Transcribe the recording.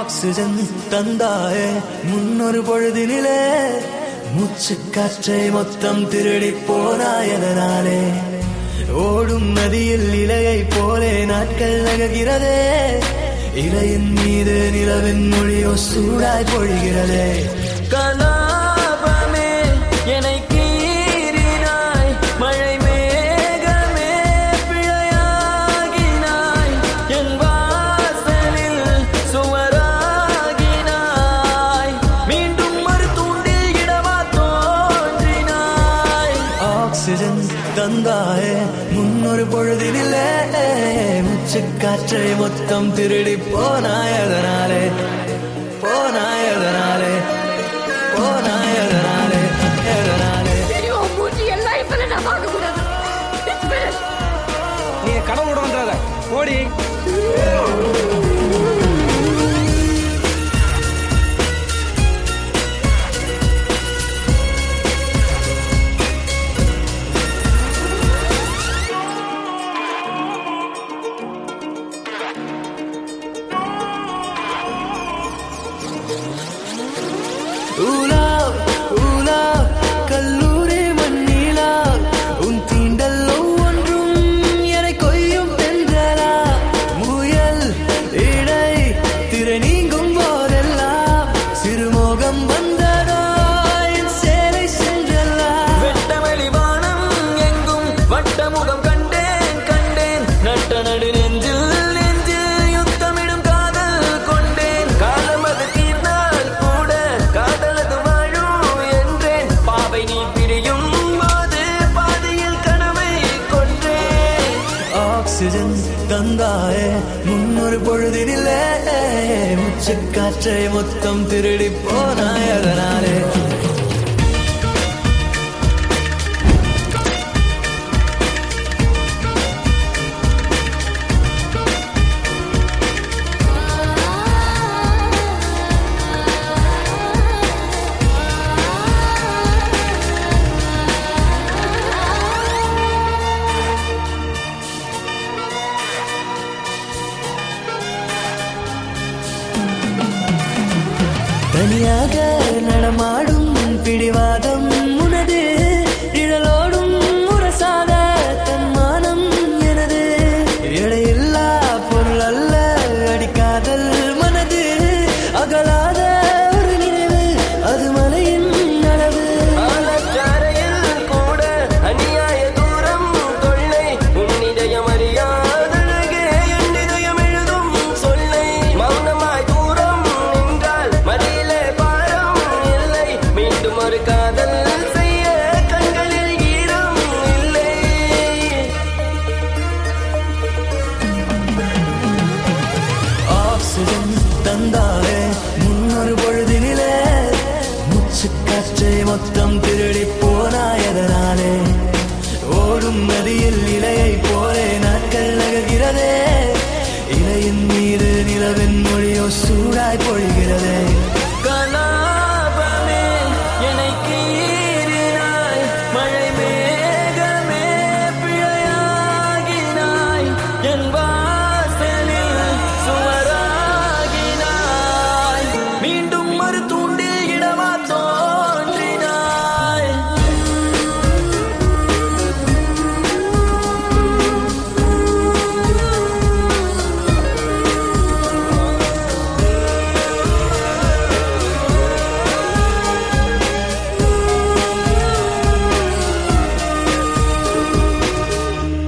Oxygen தந்தாயே. முன்னொரு பொழுதினிலே மூச்சு காற்றை மொத்தம் திருடி போனாயதனாலே. ஓடும் நதியில் இலையை போலே நாட்கள் நகர்கிறதே. இலையின் மீது நிலவின் மொழியோ சூடாய் பொழிகிறதே. கலாபமே ஆக்சிஜன் தந்தாயே முன்னொரு பொழுதினிலே முச்சு காற்றை மொத்தம் திருடி போனாய் அதனாலே போனாய் அதனாலே போனாய் அதனாலே அதனாலே தெரியும் உன் மூஞ்சி எல்லாம் இப்ப நான் பார்க்க கூடாது It's finished. நீ வந்துடாத. ஓடி. Ooh, love. ஆக்சிஜன் தந்தாயே முன்னொரு பொழுதினிலே முச்சு மொத்தம் திருடி போனாய் പിടിവാദം ஒரு காதல் செய்ய கண்களில் ஈரம் இல்லை. ஆக்சிஜன் தந்தாரே முன்னொரு பொழுதினிலே முச்சுக்காற்றை மொத்தம் திருடி போனா எதனாலே ஓடும் நதியில் இலையை போலே நாட்கள் நகர்கிறதே. இலையின் மீது நிலவின் மொழியோ சூடாய் பொழி